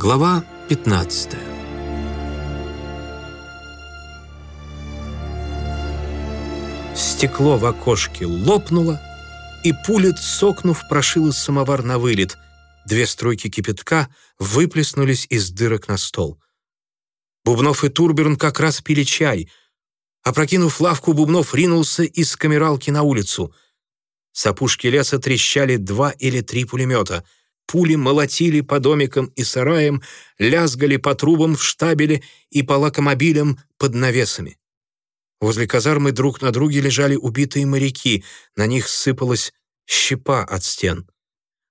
Глава 15 Стекло в окошке лопнуло, и пуля, сокнув, прошила самовар на вылет. Две струйки кипятка выплеснулись из дырок на стол. Бубнов и Турберн как раз пили чай. Опрокинув лавку, Бубнов ринулся из камералки на улицу. С опушки леса трещали два или три пулемета — Пули молотили по домикам и сараям, лязгали по трубам в штабеле и по локомобилям под навесами. Возле казармы друг на друге лежали убитые моряки, на них сыпалась щепа от стен.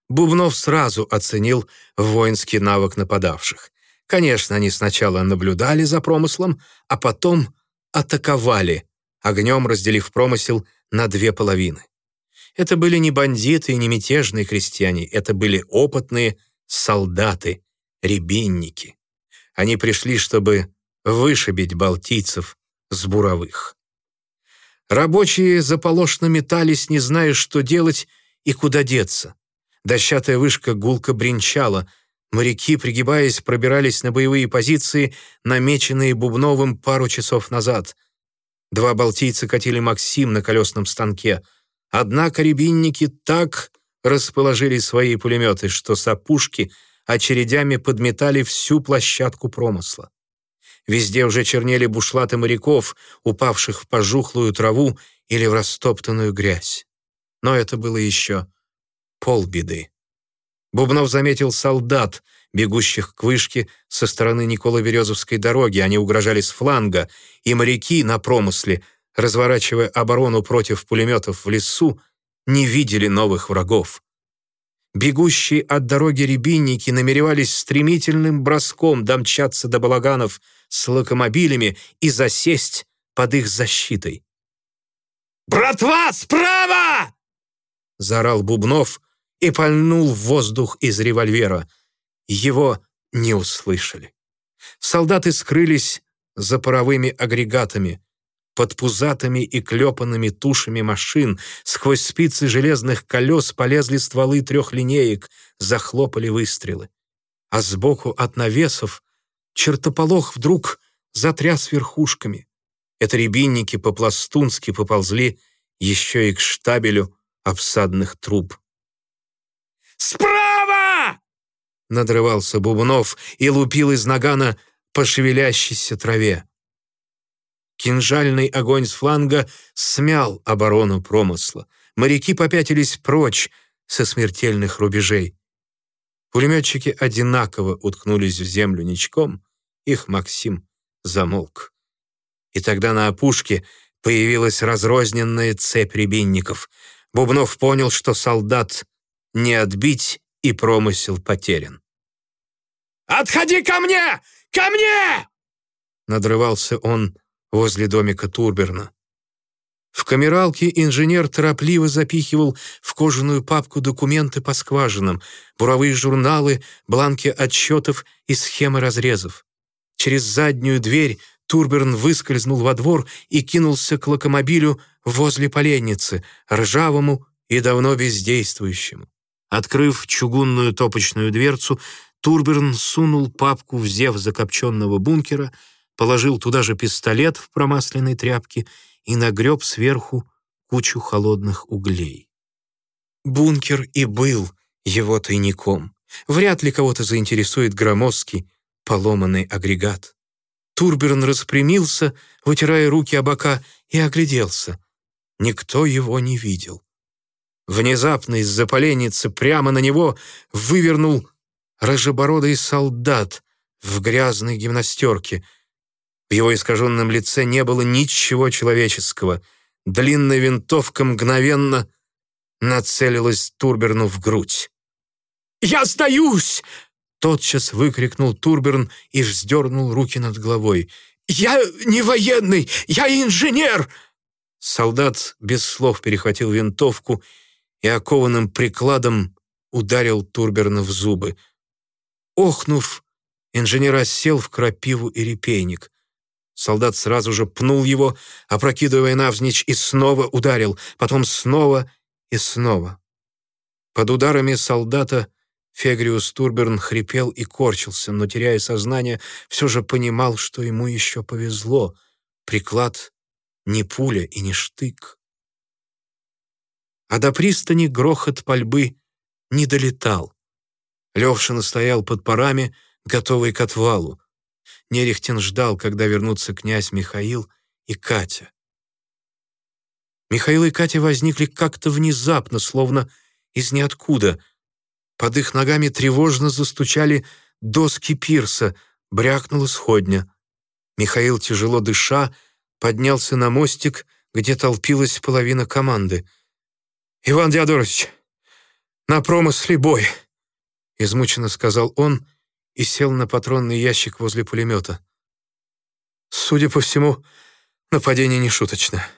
Бубнов сразу оценил воинский навык нападавших. Конечно, они сначала наблюдали за промыслом, а потом атаковали, огнем разделив промысел на две половины. Это были не бандиты и не мятежные крестьяне, это были опытные солдаты, рябинники. Они пришли, чтобы вышибить балтийцев с буровых. Рабочие заполошно метались, не зная, что делать и куда деться. Дощатая вышка гулко бренчала. Моряки, пригибаясь, пробирались на боевые позиции, намеченные Бубновым пару часов назад. Два балтийца катили Максим на колесном станке — Однако рябинники так расположили свои пулеметы, что сапушки очередями подметали всю площадку промысла. Везде уже чернели бушлаты моряков, упавших в пожухлую траву или в растоптанную грязь. Но это было еще полбеды. Бубнов заметил солдат, бегущих к вышке со стороны Николо-Березовской дороги. Они угрожали с фланга, и моряки на промысле — разворачивая оборону против пулеметов в лесу, не видели новых врагов. Бегущие от дороги рябинники намеревались стремительным броском домчаться до балаганов с локомобилями и засесть под их защитой. «Братва, справа!» — заорал Бубнов и пальнул в воздух из револьвера. Его не услышали. Солдаты скрылись за паровыми агрегатами под пузатыми и клепанными тушами машин, сквозь спицы железных колес полезли стволы трех линеек, захлопали выстрелы. А сбоку от навесов чертополох вдруг затряс верхушками. Это рябинники по-пластунски поползли еще и к штабелю обсадных труб. «Справа!» — надрывался Бубнов и лупил из нагана по шевелящейся траве. Кинжальный огонь с фланга смял оборону промысла. Моряки попятились прочь со смертельных рубежей. Пулеметчики одинаково уткнулись в землю ничком, их Максим замолк. И тогда на опушке появилась разрозненная цепь рябинников. Бубнов понял, что солдат не отбить и промысел потерян. «Отходи ко мне! Ко мне!» Надрывался он возле домика Турберна. В камералке инженер торопливо запихивал в кожаную папку документы по скважинам, буровые журналы, бланки отчетов и схемы разрезов. Через заднюю дверь Турберн выскользнул во двор и кинулся к локомобилю возле поленницы, ржавому и давно бездействующему. Открыв чугунную топочную дверцу, Турберн сунул папку в зев закопченного бункера — положил туда же пистолет в промасленной тряпке и нагреб сверху кучу холодных углей. Бункер и был его тайником. Вряд ли кого-то заинтересует громоздкий, поломанный агрегат. Турберн распрямился, вытирая руки о бока, и огляделся. Никто его не видел. Внезапно из-за поленницы прямо на него вывернул рыжебородый солдат в грязной гимнастерке — в его искаженном лице не было ничего человеческого. Длинная винтовка мгновенно нацелилась Турберну в грудь. «Я сдаюсь!» Тотчас выкрикнул Турберн и вздернул руки над головой. «Я не военный! Я инженер!» Солдат без слов перехватил винтовку и окованным прикладом ударил Турберна в зубы. Охнув, инженер сел в крапиву и репейник. Солдат сразу же пнул его, опрокидывая навзничь, и снова ударил, потом снова и снова. Под ударами солдата Фегриус Турберн хрипел и корчился, но, теряя сознание, все же понимал, что ему еще повезло. Приклад не пуля и не штык. А до пристани грохот пальбы не долетал. Левшин стоял под парами, готовый к отвалу. Нерехтин ждал, когда вернутся князь Михаил и Катя. Михаил и Катя возникли как-то внезапно, словно из ниоткуда — под их ногами тревожно застучали доски пирса, брякнула сходня. Михаил, тяжело дыша, поднялся на мостик, где толпилась половина команды. «Иван Диадорович, на промысле бой!» Измученно сказал он и сел на патронный ящик возле пулемета. «Судя по всему, нападение не шуточное».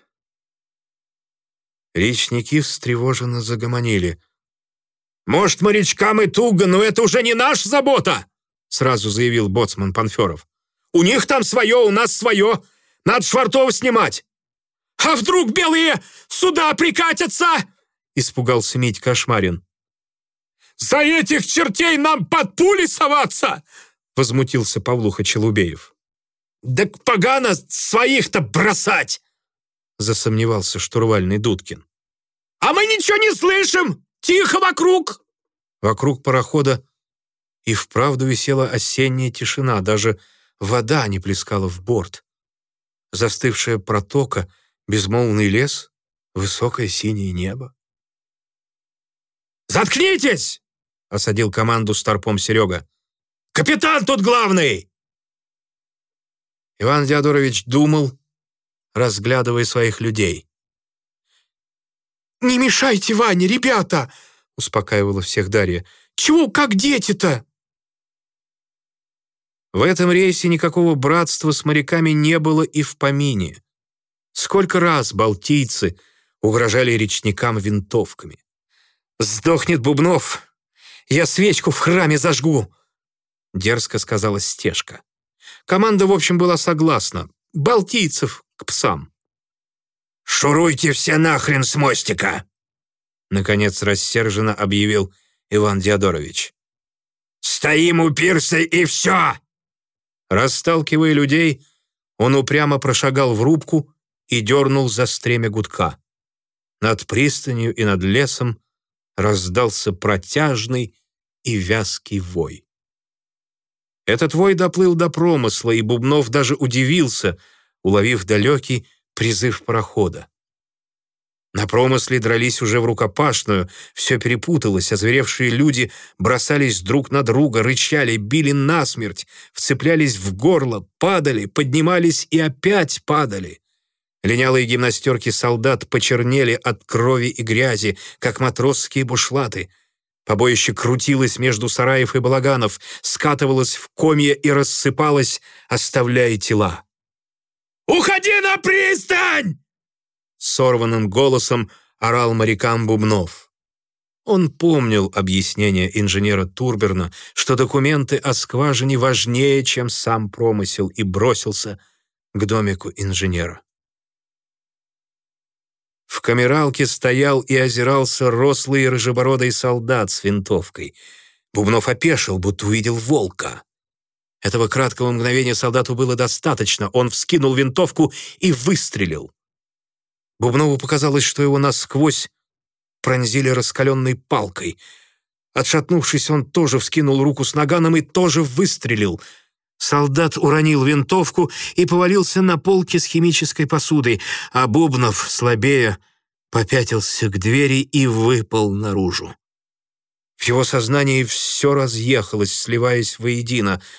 Речники встревоженно загомонили. «Может, морячкам и туго, но это уже не наша забота!» сразу заявил боцман Панферов. «У них там свое, у нас свое. Надо швартов снимать!» «А вдруг белые сюда прикатятся?» испугался Мить Кошмарин. «За этих чертей нам под пули соваться!» возмутился Павлуха Челубеев. «Да погано своих-то бросать!» засомневался штурвальный Дудкин. «А мы ничего не слышим! Тихо вокруг!» Вокруг парохода и вправду висела осенняя тишина, даже вода не плескала в борт. Застывшая протока, безмолвный лес, высокое синее небо. «Заткнитесь!» — осадил команду старпом Серега. «Капитан тут главный!» Иван Диадорович думал, разглядывая своих людей. «Не мешайте Ване, ребята!» — успокаивала всех Дарья. «Чего как дети-то?» В этом рейсе никакого братства с моряками не было и в помине. Сколько раз балтийцы угрожали речникам винтовками. «Сдохнет Бубнов! Я свечку в храме зажгу!» Дерзко сказала Стежка. Команда, в общем, была согласна. Балтийцев к псам. «Шуруйте все нахрен с мостика!» Наконец рассерженно объявил Иван Диадорович. «Стоим у пирса и все!» Расталкивая людей, он упрямо прошагал в рубку и дернул за стремя гудка. Над пристанью и над лесом раздался протяжный и вязкий вой. Этот вой доплыл до промысла, и Бубнов даже удивился, уловив далекий, призыв парохода. На промысле дрались уже в рукопашную, все перепуталось, озверевшие люди бросались друг на друга, рычали, били насмерть, вцеплялись в горло, падали, поднимались и опять падали. Линялые гимнастерки солдат почернели от крови и грязи, как матросские бушлаты. Побоище крутилось между сараев и балаганов, скатывалось в комья и рассыпалось, оставляя тела. «Уходи на пристань!» Сорванным голосом орал морякам Бубнов. Он помнил объяснение инженера Турберна, что документы о скважине важнее, чем сам промысел, и бросился к домику инженера. В камералке стоял и озирался рослый рыжебородый солдат с винтовкой. Бубнов опешил, будто увидел волка. Этого краткого мгновения солдату было достаточно. Он вскинул винтовку и выстрелил. Бубнову показалось, что его насквозь пронзили раскаленной палкой. Отшатнувшись, он тоже вскинул руку с наганом и тоже выстрелил. Солдат уронил винтовку и повалился на полке с химической посудой, а Бубнов, слабея, попятился к двери и выпал наружу. В его сознании все разъехалось, сливаясь воедино —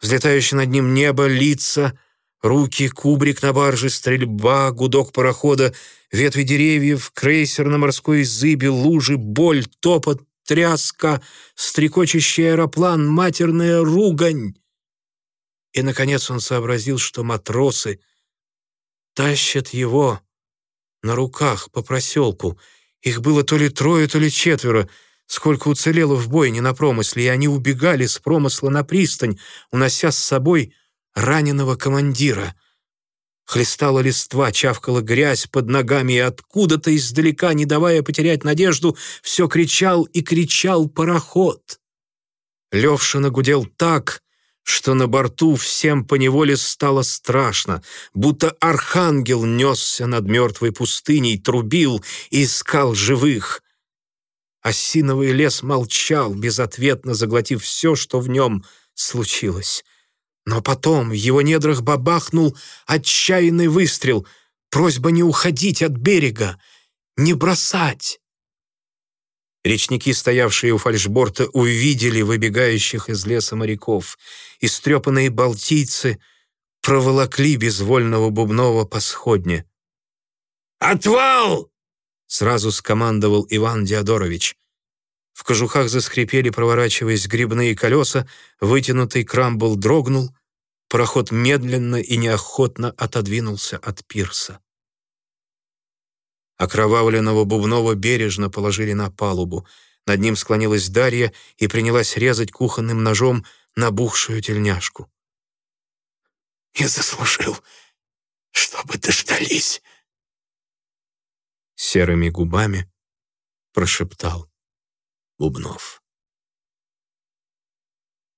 взлетающее над ним небо, лица, руки, кубрик на барже, стрельба, гудок парохода, ветви деревьев, крейсер на морской зыбе, лужи, боль, топот, тряска, стрекочущий аэроплан, матерная ругань. И, наконец, он сообразил, что матросы тащат его на руках по проселку. Их было то ли трое, то ли четверо — сколько уцелело в бойне на промысле, и они убегали с промысла на пристань, унося с собой раненого командира. Хлестала листва, чавкала грязь под ногами, и откуда-то издалека, не давая потерять надежду, все кричал и кричал пароход. Левшина гудел так, что на борту всем поневоле стало страшно, будто архангел несся над мертвой пустыней, трубил и искал живых. Осиновый лес молчал, безответно заглотив все, что в нем случилось. Но потом в его недрах бабахнул отчаянный выстрел, просьба не уходить от берега, не бросать. Речники, стоявшие у фальшборта, увидели выбегающих из леса моряков. Истрепанные балтийцы проволокли безвольного Бубнова по сходне. «Отвал!» — сразу скомандовал Иван Диадорович. В кожухах заскрипели, проворачиваясь грибные колеса, вытянутый крамбл дрогнул, пароход медленно и неохотно отодвинулся от пирса. Окровавленного Бубнова бережно положили на палубу. Над ним склонилась Дарья и принялась резать кухонным ножом набухшую тельняшку. «Не заслужил, чтобы дождались!» Серыми губами прошептал Бубнов.